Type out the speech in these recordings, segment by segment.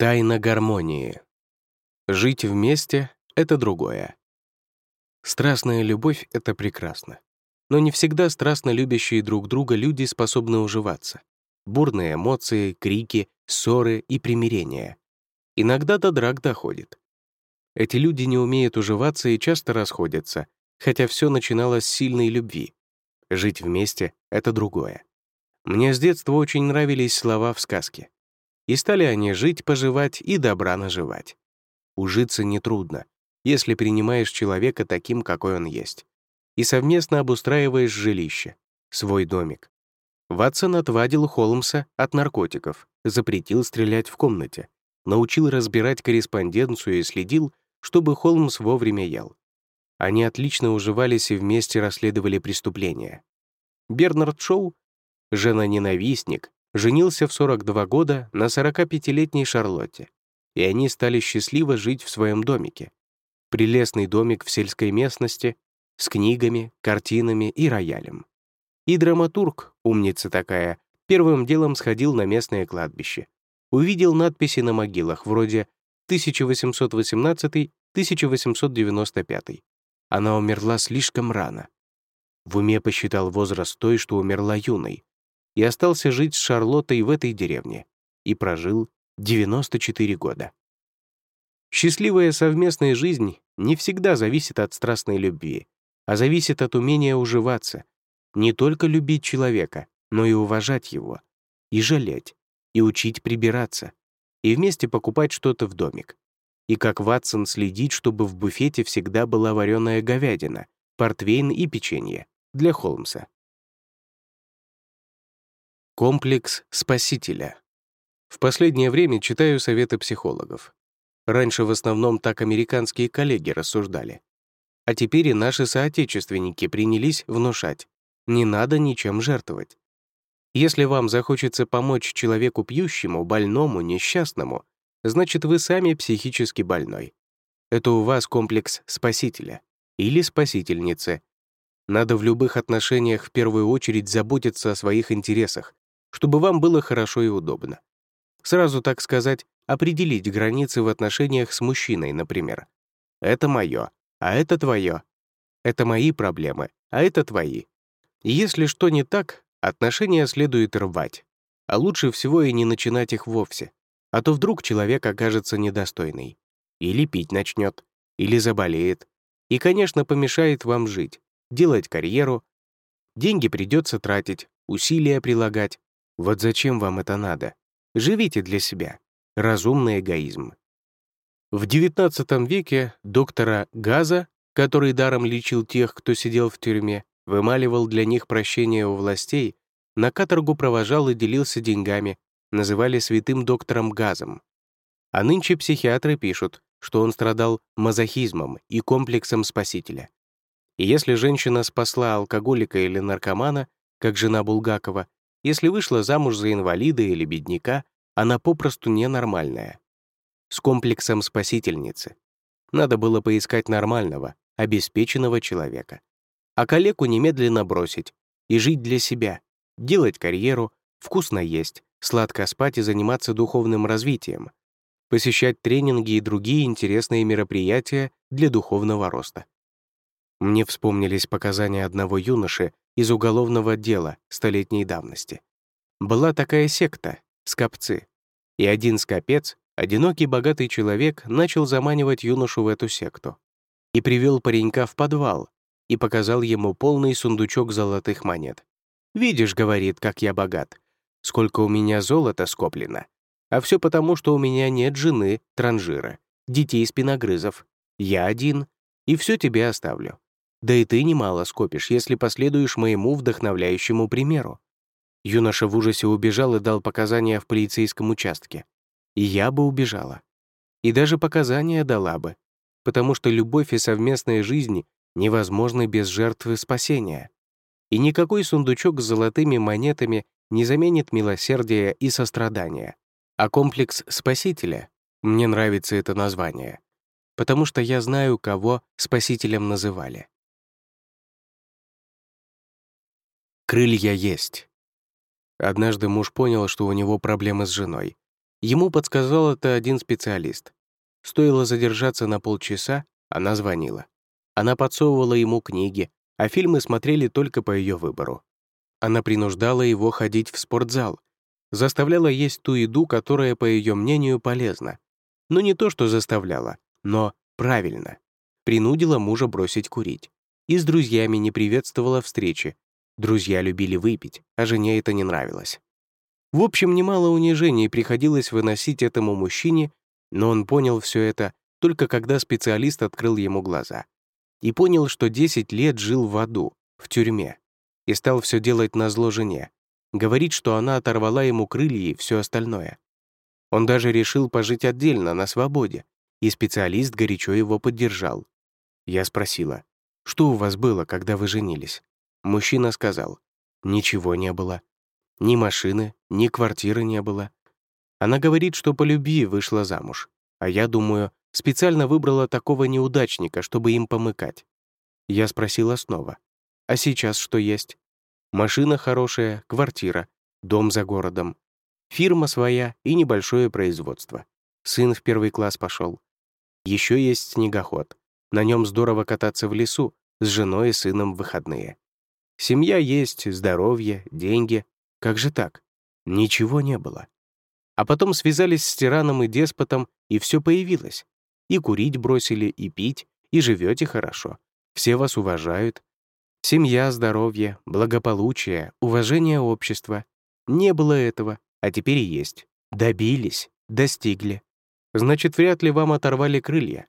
Тайна гармонии. Жить вместе — это другое. Страстная любовь — это прекрасно. Но не всегда страстно любящие друг друга люди способны уживаться. Бурные эмоции, крики, ссоры и примирения. Иногда до драк доходит. Эти люди не умеют уживаться и часто расходятся, хотя все начиналось с сильной любви. Жить вместе — это другое. Мне с детства очень нравились слова в сказке. И стали они жить, поживать и добра наживать. Ужиться нетрудно, если принимаешь человека таким, какой он есть. И совместно обустраиваешь жилище, свой домик. Ватсон отвадил Холмса от наркотиков, запретил стрелять в комнате, научил разбирать корреспонденцию и следил, чтобы Холмс вовремя ел. Они отлично уживались и вместе расследовали преступления. Бернард Шоу, жена-ненавистник, женился в 42 года на 45-летней Шарлотте, и они стали счастливо жить в своем домике. Прелестный домик в сельской местности с книгами, картинами и роялем. И драматург, умница такая, первым делом сходил на местное кладбище. Увидел надписи на могилах вроде 1818-1895. Она умерла слишком рано. В уме посчитал возраст той, что умерла юной, и остался жить с Шарлоттой в этой деревне и прожил 94 года. Счастливая совместная жизнь не всегда зависит от страстной любви, а зависит от умения уживаться, не только любить человека, но и уважать его, и жалеть, и учить прибираться, и вместе покупать что-то в домик. И как Ватсон следить, чтобы в буфете всегда была вареная говядина, портвейн и печенье для Холмса. Комплекс спасителя. В последнее время читаю советы психологов. Раньше в основном так американские коллеги рассуждали. А теперь и наши соотечественники принялись внушать. Не надо ничем жертвовать. Если вам захочется помочь человеку пьющему, больному, несчастному, значит, вы сами психически больной. Это у вас комплекс спасителя или спасительницы. Надо в любых отношениях в первую очередь заботиться о своих интересах, чтобы вам было хорошо и удобно. Сразу, так сказать, определить границы в отношениях с мужчиной, например. Это мое, а это твое. Это мои проблемы, а это твои. Если что не так, отношения следует рвать. А лучше всего и не начинать их вовсе. А то вдруг человек окажется недостойный. Или пить начнет, или заболеет. И, конечно, помешает вам жить, делать карьеру. Деньги придется тратить, усилия прилагать, вот зачем вам это надо? Живите для себя. Разумный эгоизм. В XIX веке доктора Газа, который даром лечил тех, кто сидел в тюрьме, вымаливал для них прощение у властей, на каторгу провожал и делился деньгами, называли святым доктором Газом. А нынче психиатры пишут, что он страдал мазохизмом и комплексом спасителя. И если женщина спасла алкоголика или наркомана, как жена Булгакова, если вышла замуж за инвалида или бедняка, она попросту ненормальная. С комплексом спасительницы. Надо было поискать нормального, обеспеченного человека. А коллегу немедленно бросить и жить для себя, делать карьеру, вкусно есть, сладко спать и заниматься духовным развитием, посещать тренинги и другие интересные мероприятия для духовного роста. Мне вспомнились показания одного юноши, из уголовного дела столетней давности. Была такая секта — скопцы. И один скопец, одинокий богатый человек, начал заманивать юношу в эту секту. И привел паренька в подвал и показал ему полный сундучок золотых монет. «Видишь, — говорит, — как я богат. Сколько у меня золота скоплено. А все потому, что у меня нет жены, транжира, детей спиногрызов. Я один, и все тебе оставлю. Да и ты немало скопишь, если последуешь моему вдохновляющему примеру. Юноша в ужасе убежал и дал показания в полицейском участке. И я бы убежала. И даже показания дала бы, потому что любовь и совместная жизнь невозможны без жертвы спасения. И никакой сундучок с золотыми монетами не заменит милосердия и сострадания. А комплекс спасителя, мне нравится это название, потому что я знаю, кого спасителем называли. Крылья есть. Однажды муж понял, что у него проблемы с женой. Ему подсказал это один специалист. Стоило задержаться на полчаса, она звонила. Она подсовывала ему книги, а фильмы смотрели только по ее выбору. Она принуждала его ходить в спортзал, заставляла есть ту еду, которая, по ее мнению, полезна. Но не то, что заставляла, но правильно. Принудила мужа бросить курить. И с друзьями не приветствовала встречи. Друзья любили выпить, а жене это не нравилось. В общем, немало унижений приходилось выносить этому мужчине, но он понял все это только когда специалист открыл ему глаза. И понял, что 10 лет жил в аду, в тюрьме, и стал все делать на зло жене. Говорит, что она оторвала ему крылья и все остальное. Он даже решил пожить отдельно, на свободе, и специалист горячо его поддержал. Я спросила, что у вас было, когда вы женились? Мужчина сказал, ничего не было. Ни машины, ни квартиры не было. Она говорит, что по любви вышла замуж. А я думаю, специально выбрала такого неудачника, чтобы им помыкать. Я спросила снова. А сейчас что есть? Машина хорошая, квартира, дом за городом. Фирма своя и небольшое производство. Сын в первый класс пошел. Еще есть снегоход. На нем здорово кататься в лесу, с женой и сыном в выходные. Семья есть, здоровье, деньги, как же так? Ничего не было. А потом связались с тираном и деспотом, и все появилось. И курить бросили, и пить, и живете хорошо. Все вас уважают. Семья, здоровье, благополучие, уважение общества. Не было этого, а теперь есть. Добились, достигли. Значит, вряд ли вам оторвали крылья.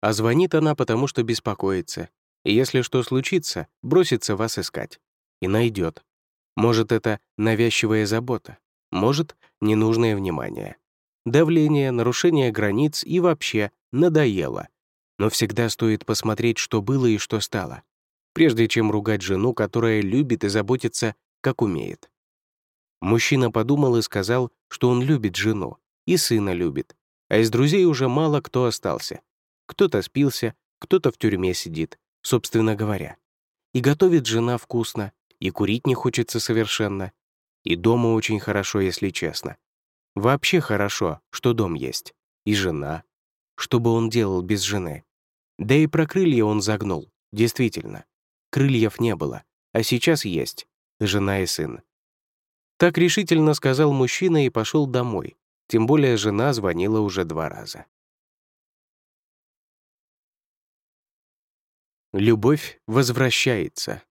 А звонит она, потому что беспокоится. И если что случится, бросится вас искать. И найдет. Может, это навязчивая забота, может, ненужное внимание. Давление, нарушение границ и вообще надоело. Но всегда стоит посмотреть, что было и что стало, прежде чем ругать жену, которая любит и заботится, как умеет. Мужчина подумал и сказал, что он любит жену, и сына любит, а из друзей уже мало кто остался. Кто-то спился, кто-то в тюрьме сидит, собственно говоря. И готовит жена вкусно, и курить не хочется совершенно. И дома очень хорошо, если честно. Вообще хорошо, что дом есть. И жена. Что бы он делал без жены? Да и про крылья он загнул. Действительно. Крыльев не было, а сейчас есть. Жена и сын. Так решительно сказал мужчина и пошел домой. Тем более жена звонила уже два раза. Любовь возвращается.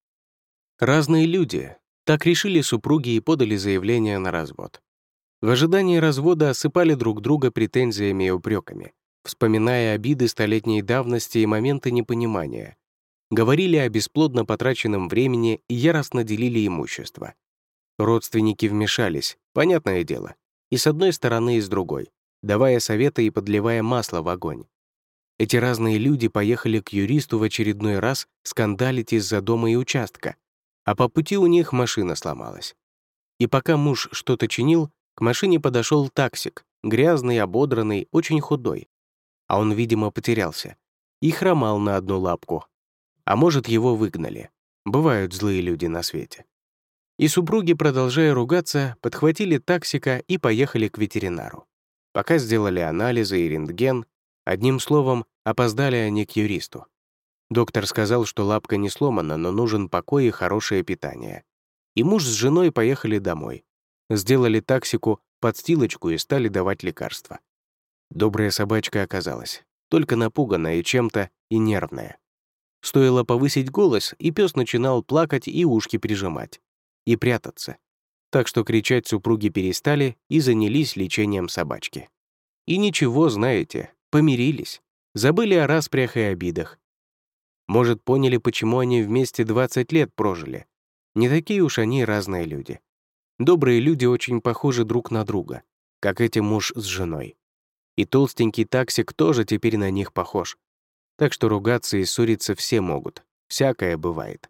Разные люди. Так решили супруги и подали заявление на развод. В ожидании развода осыпали друг друга претензиями и упреками, вспоминая обиды столетней давности и моменты непонимания. Говорили о бесплодно потраченном времени и яростно делили имущество. Родственники вмешались, понятное дело, и с одной стороны, и с другой, давая советы и подливая масло в огонь. Эти разные люди поехали к юристу в очередной раз скандалить из-за дома и участка, а по пути у них машина сломалась. И пока муж что-то чинил, к машине подошел таксик, грязный, ободранный, очень худой. А он, видимо, потерялся и хромал на одну лапку. А может, его выгнали. Бывают злые люди на свете. И супруги, продолжая ругаться, подхватили таксика и поехали к ветеринару. Пока сделали анализы и рентген, одним словом, опоздали они к юристу. Доктор сказал, что лапка не сломана, но нужен покой и хорошее питание. И муж с женой поехали домой. Сделали таксику, подстилочку и стали давать лекарства. Добрая собачка оказалась, только напуганная чем-то и нервная. Стоило повысить голос, и пес начинал плакать и ушки прижимать. И прятаться. Так что кричать супруги перестали и занялись лечением собачки. И ничего, знаете, помирились. Забыли о распрях и обидах, может, поняли, почему они вместе 20 лет прожили. Не такие уж они разные люди. Добрые люди очень похожи друг на друга, как эти муж с женой. И толстенький таксик тоже теперь на них похож. Так что ругаться и ссориться все могут. Всякое бывает.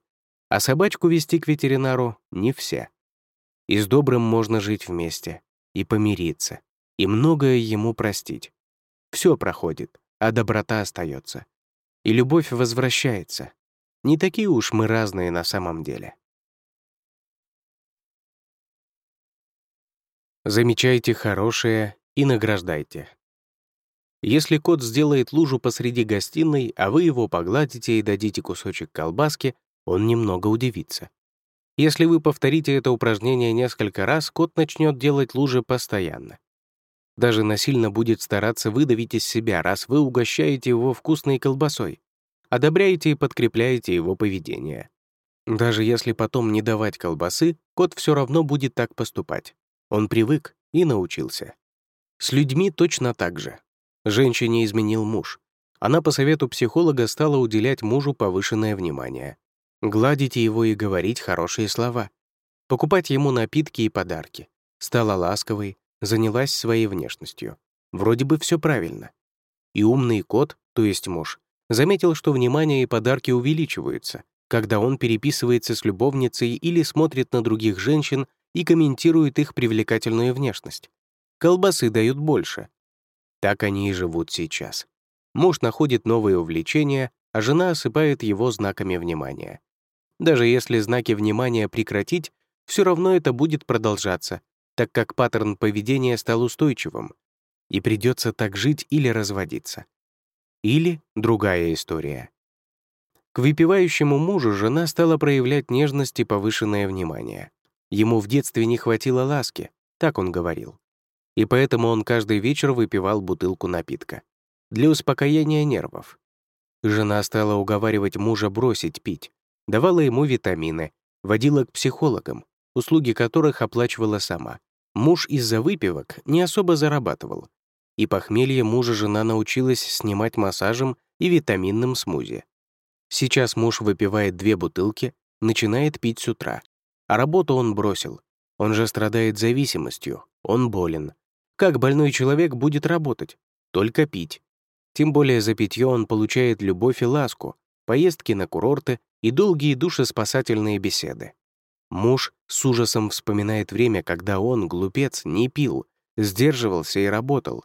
А собачку вести к ветеринару — не все. И с добрым можно жить вместе, и помириться, и многое ему простить. Все проходит, а доброта остается и любовь возвращается. Не такие уж мы разные на самом деле. Замечайте хорошее и награждайте. Если кот сделает лужу посреди гостиной, а вы его погладите и дадите кусочек колбаски, он немного удивится. Если вы повторите это упражнение несколько раз, кот начнет делать лужи постоянно. Даже насильно будет стараться выдавить из себя, раз вы угощаете его вкусной колбасой, одобряете и подкрепляете его поведение. Даже если потом не давать колбасы, кот все равно будет так поступать. Он привык и научился. С людьми точно так же. Женщине изменил муж. Она по совету психолога стала уделять мужу повышенное внимание. Гладить его и говорить хорошие слова. Покупать ему напитки и подарки. Стала ласковой, занялась своей внешностью. Вроде бы все правильно. И умный кот, то есть муж, заметил, что внимание и подарки увеличиваются, когда он переписывается с любовницей или смотрит на других женщин и комментирует их привлекательную внешность. Колбасы дают больше. Так они и живут сейчас. Муж находит новые увлечения, а жена осыпает его знаками внимания. Даже если знаки внимания прекратить, все равно это будет продолжаться, так как паттерн поведения стал устойчивым, и придется так жить или разводиться. Или другая история. К выпивающему мужу жена стала проявлять нежность и повышенное внимание. Ему в детстве не хватило ласки, так он говорил. И поэтому он каждый вечер выпивал бутылку напитка. Для успокоения нервов. Жена стала уговаривать мужа бросить пить, давала ему витамины, водила к психологам, услуги которых оплачивала сама. Муж из-за выпивок не особо зарабатывал. И похмелье мужа жена научилась снимать массажем и витаминным смузи. Сейчас муж выпивает две бутылки, начинает пить с утра. А работу он бросил. Он же страдает зависимостью, он болен. Как больной человек будет работать? Только пить. Тем более за питье он получает любовь и ласку, поездки на курорты и долгие душеспасательные беседы. Муж с ужасом вспоминает время, когда он, глупец, не пил, сдерживался и работал.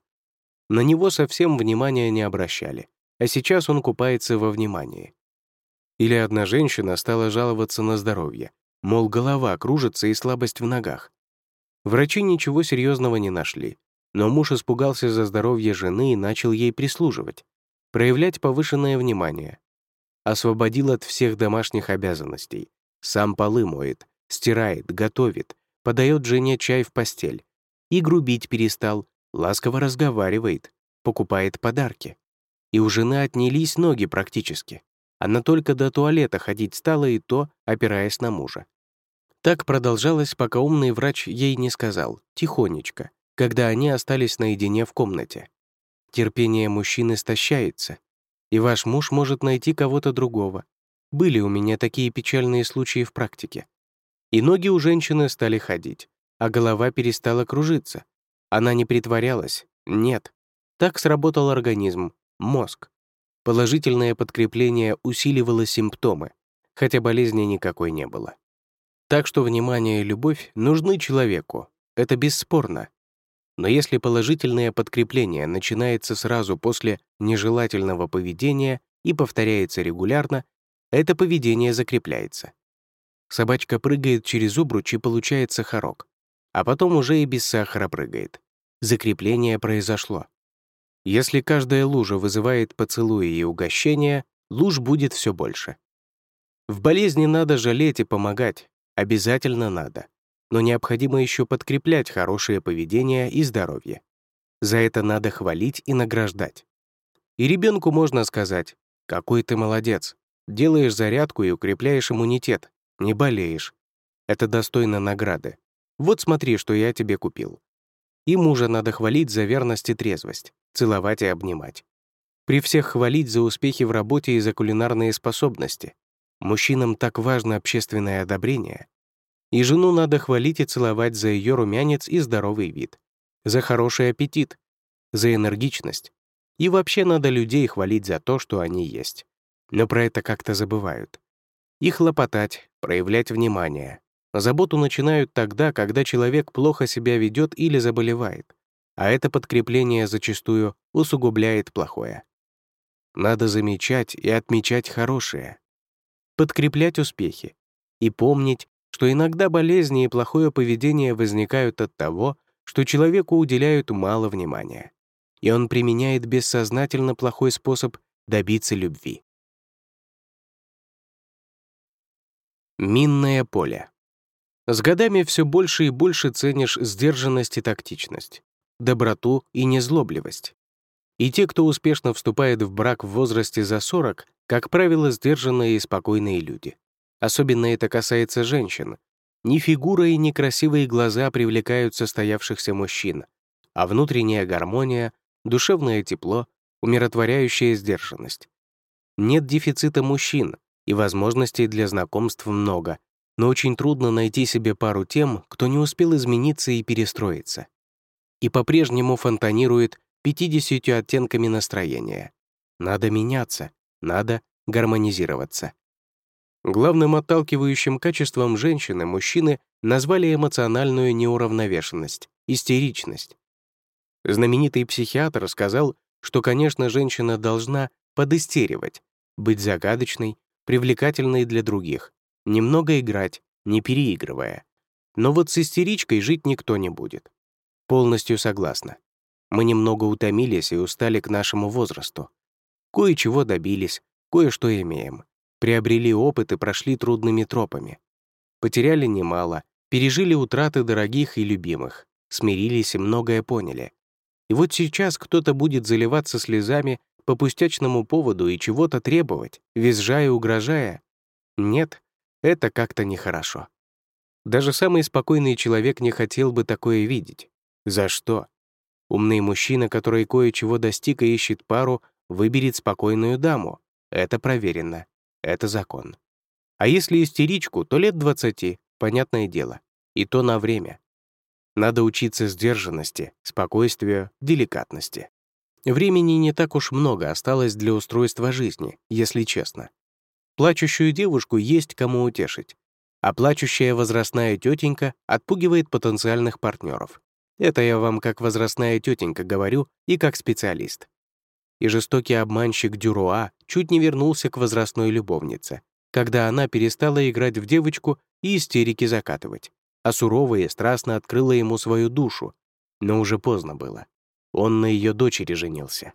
На него совсем внимания не обращали, а сейчас он купается во внимании. Или одна женщина стала жаловаться на здоровье, мол, голова кружится и слабость в ногах. Врачи ничего серьезного не нашли, но муж испугался за здоровье жены и начал ей прислуживать, проявлять повышенное внимание. Освободил от всех домашних обязанностей, сам полы моет, стирает, готовит, подает жене чай в постель. И грубить перестал, ласково разговаривает, покупает подарки. И у жены отнялись ноги практически. Она только до туалета ходить стала и то, опираясь на мужа. Так продолжалось, пока умный врач ей не сказал, тихонечко, когда они остались наедине в комнате. Терпение мужчины истощается, и ваш муж может найти кого-то другого. Были у меня такие печальные случаи в практике. И ноги у женщины стали ходить, а голова перестала кружиться. Она не притворялась, нет. Так сработал организм, мозг. Положительное подкрепление усиливало симптомы, хотя болезни никакой не было. Так что внимание и любовь нужны человеку, это бесспорно. Но если положительное подкрепление начинается сразу после нежелательного поведения и повторяется регулярно, это поведение закрепляется. Собачка прыгает через обруч и получает сахарок, а потом уже и без сахара прыгает. Закрепление произошло. Если каждая лужа вызывает поцелуи и угощения, луж будет все больше. В болезни надо жалеть и помогать, обязательно надо. Но необходимо еще подкреплять хорошее поведение и здоровье. За это надо хвалить и награждать. И ребенку можно сказать, какой ты молодец, делаешь зарядку и укрепляешь иммунитет, не болеешь. Это достойно награды. Вот смотри, что я тебе купил. И мужа надо хвалить за верность и трезвость целовать и обнимать. При всех хвалить за успехи в работе и за кулинарные способности. Мужчинам так важно общественное одобрение. И жену надо хвалить и целовать за ее румянец и здоровый вид, за хороший аппетит, за энергичность. И вообще надо людей хвалить за то, что они есть. Но про это как-то забывают. И хлопотать, проявлять внимание. Заботу начинают тогда, когда человек плохо себя ведет или заболевает а это подкрепление зачастую усугубляет плохое. Надо замечать и отмечать хорошее, подкреплять успехи и помнить, что иногда болезни и плохое поведение возникают от того, что человеку уделяют мало внимания, и он применяет бессознательно плохой способ добиться любви. Минное поле. С годами все больше и больше ценишь сдержанность и тактичность, доброту и незлобливость. И те, кто успешно вступает в брак в возрасте за 40, как правило, сдержанные и спокойные люди. Особенно это касается женщин. Ни фигура и ни красивые глаза привлекают состоявшихся мужчин, а внутренняя гармония, душевное тепло, умиротворяющая сдержанность. Нет дефицита мужчин, и возможностей для знакомств много, но очень трудно найти себе пару тем, кто не успел измениться и перестроиться. И по-прежнему фонтанирует 50 оттенками настроения. Надо меняться, надо гармонизироваться. Главным отталкивающим качеством женщины мужчины назвали эмоциональную неуравновешенность, истеричность. Знаменитый психиатр сказал, что, конечно, женщина должна подыстеривать, быть загадочной, привлекательной для других, немного играть, не переигрывая. Но вот с истеричкой жить никто не будет. Полностью согласна. Мы немного утомились и устали к нашему возрасту. Кое-чего добились, кое-что имеем приобрели опыт и прошли трудными тропами. Потеряли немало, пережили утраты дорогих и любимых, смирились и многое поняли. И вот сейчас кто-то будет заливаться слезами по пустячному поводу и чего-то требовать, визжая и угрожая. Нет, это как-то нехорошо. Даже самый спокойный человек не хотел бы такое видеть. За что? Умный мужчина, который кое-чего достиг и ищет пару, выберет спокойную даму. Это проверено. Это закон. А если истеричку, то лет 20, понятное дело. И то на время. Надо учиться сдержанности, спокойствию, деликатности. Времени не так уж много осталось для устройства жизни, если честно. Плачущую девушку есть кому утешить, а плачущая возрастная тетенька отпугивает потенциальных партнеров. Это я вам как возрастная тетенька говорю и как специалист и жестокий обманщик Дюруа чуть не вернулся к возрастной любовнице, когда она перестала играть в девочку и истерики закатывать, а суровая страстно открыла ему свою душу, но уже поздно было. Он на ее дочери женился.